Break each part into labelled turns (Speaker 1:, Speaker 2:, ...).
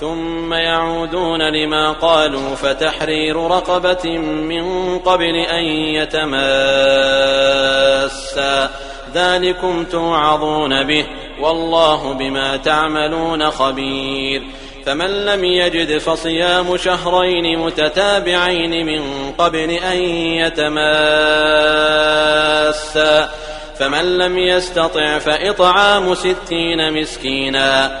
Speaker 1: ثم يعودون لما قالوا فتحرير رقبة من قبل أن يتماسا ذلكم توعظون به والله بما تعملون خبير فمن لم يجد فصيام شهرين متتابعين من قبل أن يتماسا فمن لم يستطع فإطعام ستين مسكينا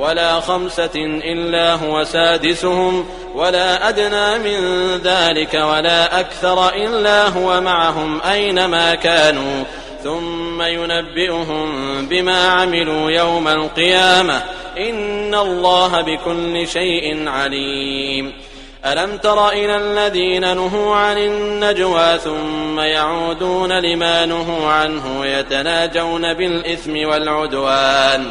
Speaker 1: ولا خمسة إلا هو سادسهم ولا أدنى من ذلك ولا أكثر إلا هو معهم أينما كانوا ثم ينبئهم بما عملوا يوم القيامة إن الله بكل شيء عليم ألم تر إلى الذين نهوا عن النجوى ثم يعودون لما نهوا عنه يتناجون بالإثم والعدوان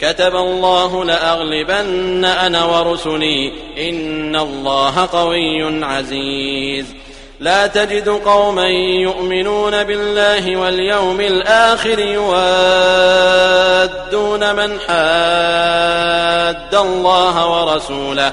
Speaker 1: كتب الله لأغلبن أنا ورسلي إن الله قوي عزيز لا تجد قوما يؤمنون بالله واليوم الآخر يوادون من حد الله ورسوله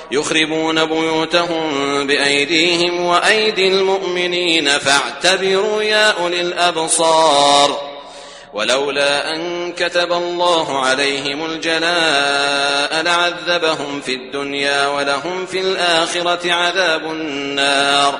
Speaker 1: يخربون بيوتهم بأيديهم وأيدي المؤمنين فاعتبروا يا أولي الأبصار ولولا أن كتب الله عليهم الجلاء لعذبهم في الدنيا ولهم في الآخرة عذاب النار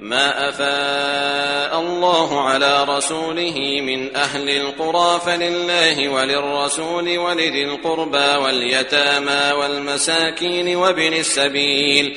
Speaker 1: ما أفاء الله على رسوله من أهل القرى فلله وللرسول ولذي القربى واليتامى والمساكين وابن السبيل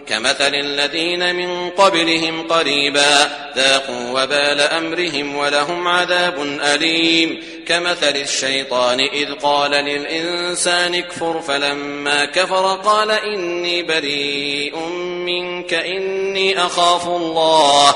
Speaker 1: كمثل الذين من قبلهم قريبا ذاقوا وبال أمرهم ولهم عذاب أليم كمثل الشيطان إذ قال للإنسان كفر فلما كفر قال إني بريء منك إني أخاف الله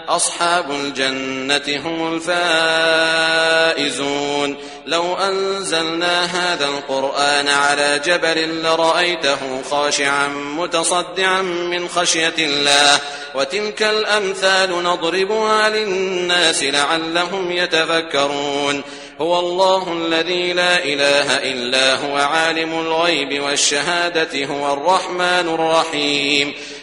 Speaker 1: أصحاب الجنة هم الفائزون لو أنزلنا هذا القرآن على جبل لرأيته خاشعا متصدعا من خشية الله وتلك الأمثال نضربها للناس لعلهم يتفكرون هو الله الذي لا إله إلا هو عالم الغيب والشهادة هو الرحمن الرحيم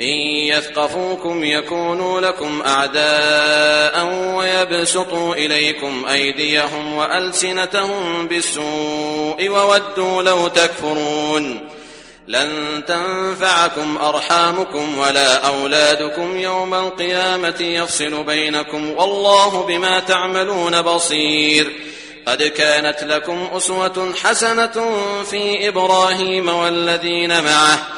Speaker 1: إن يثقفوكم يكونوا لكم أعداء ويبسطوا إليكم أيديهم وألسنتهم بالسوء وودوا لو تكفرون لن تنفعكم أرحامكم ولا أولادكم يوم القيامة يفصل بينكم والله بما تعملون بصير قد كانت لكم أسوة حسنة في إبراهيم والذين معه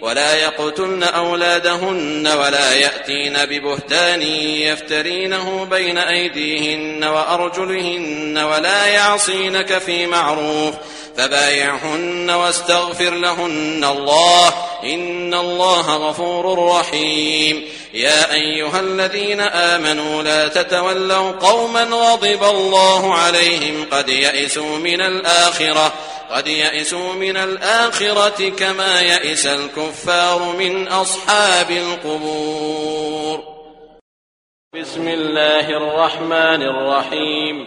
Speaker 1: ولا يقتلن أولادهن ولا يأتين ببهتان يفترينه بين أيديهن وأرجلهن ولا يعصينك في معروف فبايعهن واستغفر لهن الله إن الله غفور رحيم يا أيها الذين آمنوا لا تتولوا قوما غضب الله عليهم قد يئسوا من الآخرة قد يئسوا من الآخرة كما يئس الكفار من أصحاب القبور بسم الله الرحمن الرحيم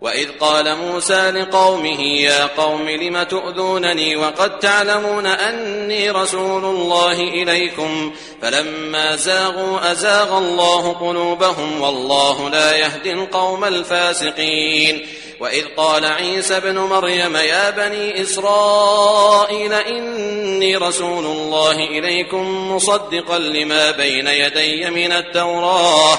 Speaker 1: وَإِذْ قَالَ مُوسَى لِقَوْمِهِ يَا قَوْمِ لِمَ تُؤْذُونَنِي وَقَدْ تَعْلَمُونَ أَنِّي رَسُولُ اللَّهِ إِلَيْكُمْ فَلَمَّا زَاغُوا أَزَاغَ اللَّهُ قُلُوبَهُمْ وَاللَّهُ لَا يَهْدِي الْقَوْمَ الْفَاسِقِينَ وَإِذْ قَالَ عِيسَى ابْنُ مَرْيَمَ يَا بَنِي إِسْرَائِيلَ إِنِّي رَسُولُ اللَّهِ إِلَيْكُمْ مُصَدِّقًا لِمَا بَيْنَ يَدَيَّ مِنَ التَّوْرَاةِ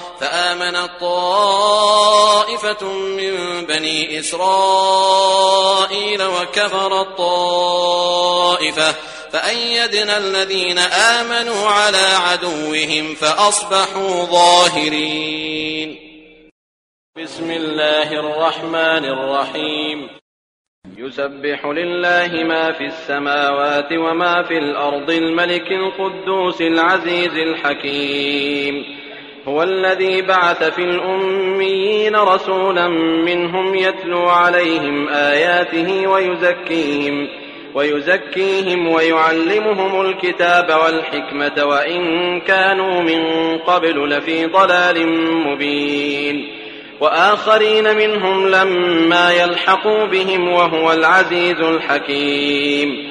Speaker 1: فآمن طائفة من بني إسرائيل وكفر الطائفة فأيدنا الذين آمنوا على عدوهم فأصبحوا ظاهرين بسم الله الرحمن الرحيم يسبح لله ما في السماوات وما في الأرض الملك القدوس العزيز الحكيم هو الذي بعث في الأميين رسولا منهم يتلو عليهم آياته ويزكيهم ويزكيهم ويعلمهم الكتاب والحكمة وإن كانوا من قبل لفي ضلال مبين وآخرين منهم لما يلحقوا بهم وهو العزيز الحكيم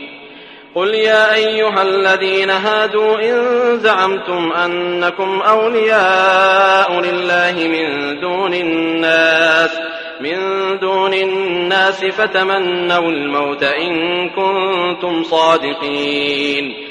Speaker 1: قل يا أيها الذين هادوا إن زعمتم أنكم أولياء لله من دون الناس من دون الناس فتمنوا الموت إن كنتم صادقين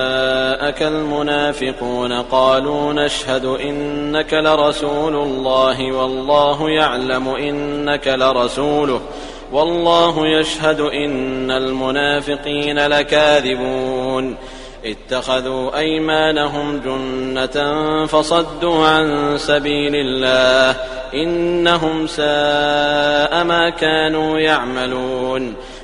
Speaker 1: ذاك المنافقون قالوا نشهد إنك لرسول الله والله يعلم إنك لرسوله والله يشهد إن المنافقين لكاذبون اتخذوا أيمانهم جنة فصدوا عن سبيل الله إنهم ساء ما كانوا يعملون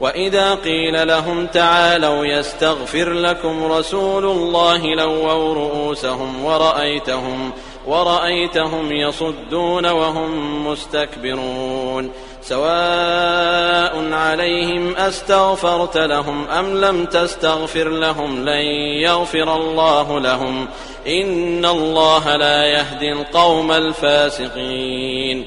Speaker 1: وَإِذَا قِيلَ لَهُمْ تَعَالَوْا يَسْتَغْفِرْ لَكُمْ رَسُولُ اللَّهِ لَوَّوْا رُؤُوسَهُمْ وَرَأَيْتَهُمْ ورأيتهم يصدون وهم مستكبرون سواء عليهم أستغفرت لهم أم لم تستغفر لهم لن يغفر الله لهم إن الله لا يهدي القوم الفاسقين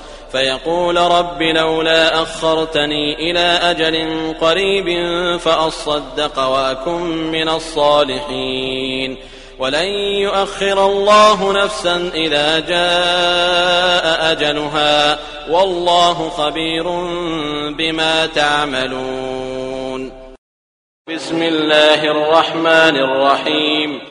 Speaker 1: فيقول رب لولا أخرتني إلى أجل قريب فأصدق وأكن من الصالحين ولن يؤخر الله نفسا إذا جاء أجلها والله خبير بما تعملون بسم الله الرحمن الرحيم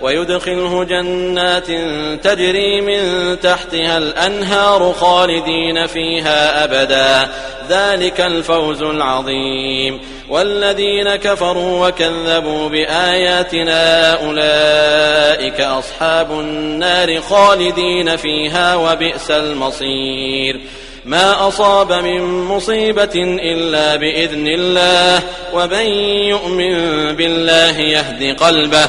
Speaker 1: ويدخله جنات تجري من تحتها الأنهار خالدين فيها أبدا ذلك الفوز العظيم والذين كفروا وكذبوا بآياتنا أولئك أصحاب النار خالدين فيها وبئس المصير ما أصاب من مصيبة إلا بإذن الله ومن يؤمن بالله يهد قلبه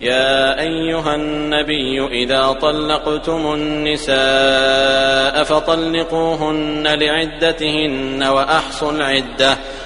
Speaker 1: يا أيها النبي إذا طلقتم النساء فطلقوهن لعدتهن وأحصوا العدة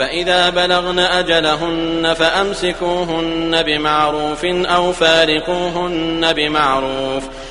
Speaker 1: فإذا بلغن أجلهن فأمسكوهن بمعروف أو فارقوهن بمعروف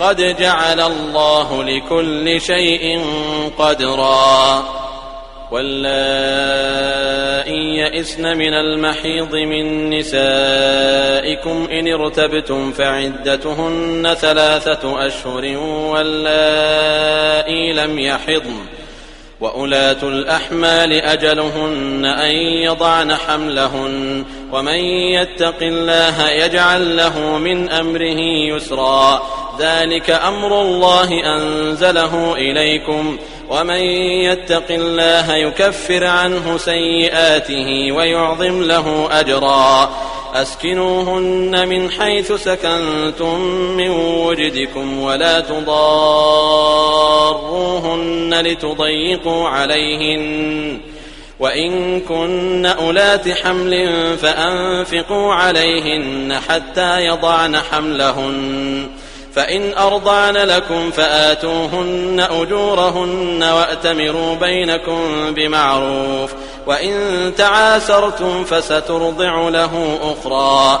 Speaker 1: قد جعل الله لكل شيء قدرا واللائي يئسن من المحيض من نسائكم إن ارتبتم فعدتهن ثلاثة أشهر واللائي لم يحضن وأولاة الأحمال أجلهن أن يضعن حملهن ومن يتق الله يجعل له من أمره يسرا ذلك أمر الله أنزله إليكم ومن يتق الله يكفر عنه سيئاته ويعظم له أجرا أسكنوهن من حيث سكنتم من وجدكم ولا تضاروهن لتضيقوا عليهن وإن كن أولات حمل فأنفقوا عليهن حتى يضعن حملهن فإن أرضعن لكم فآتوهن أجورهن وأتمروا بينكم بمعروف وإن تعاسرتم فسترضع له أخرى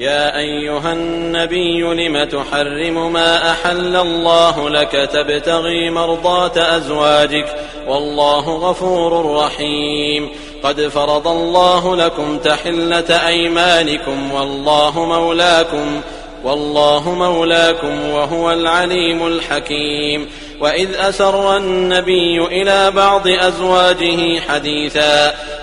Speaker 1: يا أيها النبي لم تحرم ما أحل الله لك تبتغي مرضات أزواجك والله غفور رحيم قد فرض الله لكم تحلة أيمانكم والله مولاكم والله مولاكم وهو العليم الحكيم وإذ أسر النبي إلى بعض أزواجه حديثا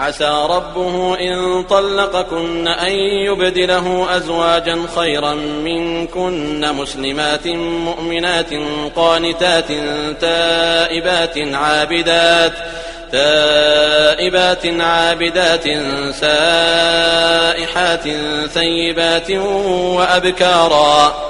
Speaker 1: عسى ربه إن طلقكن أن يبدله أزواجا خيرا منكن مسلمات مؤمنات قانتات تائبات عابدات تائبات عابدات سائحات ثيبات وأبكارا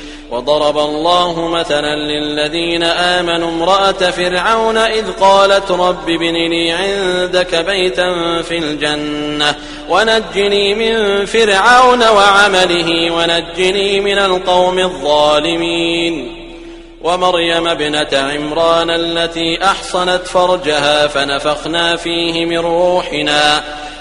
Speaker 1: وضرب الله مثلا للذين آمنوا امرأة فرعون إذ قالت رب بن لي عندك بيتا في الجنة ونجني من فرعون وعمله ونجني من القوم الظالمين ومريم ابنة عمران التي أحصنت فرجها فنفخنا فيه من روحنا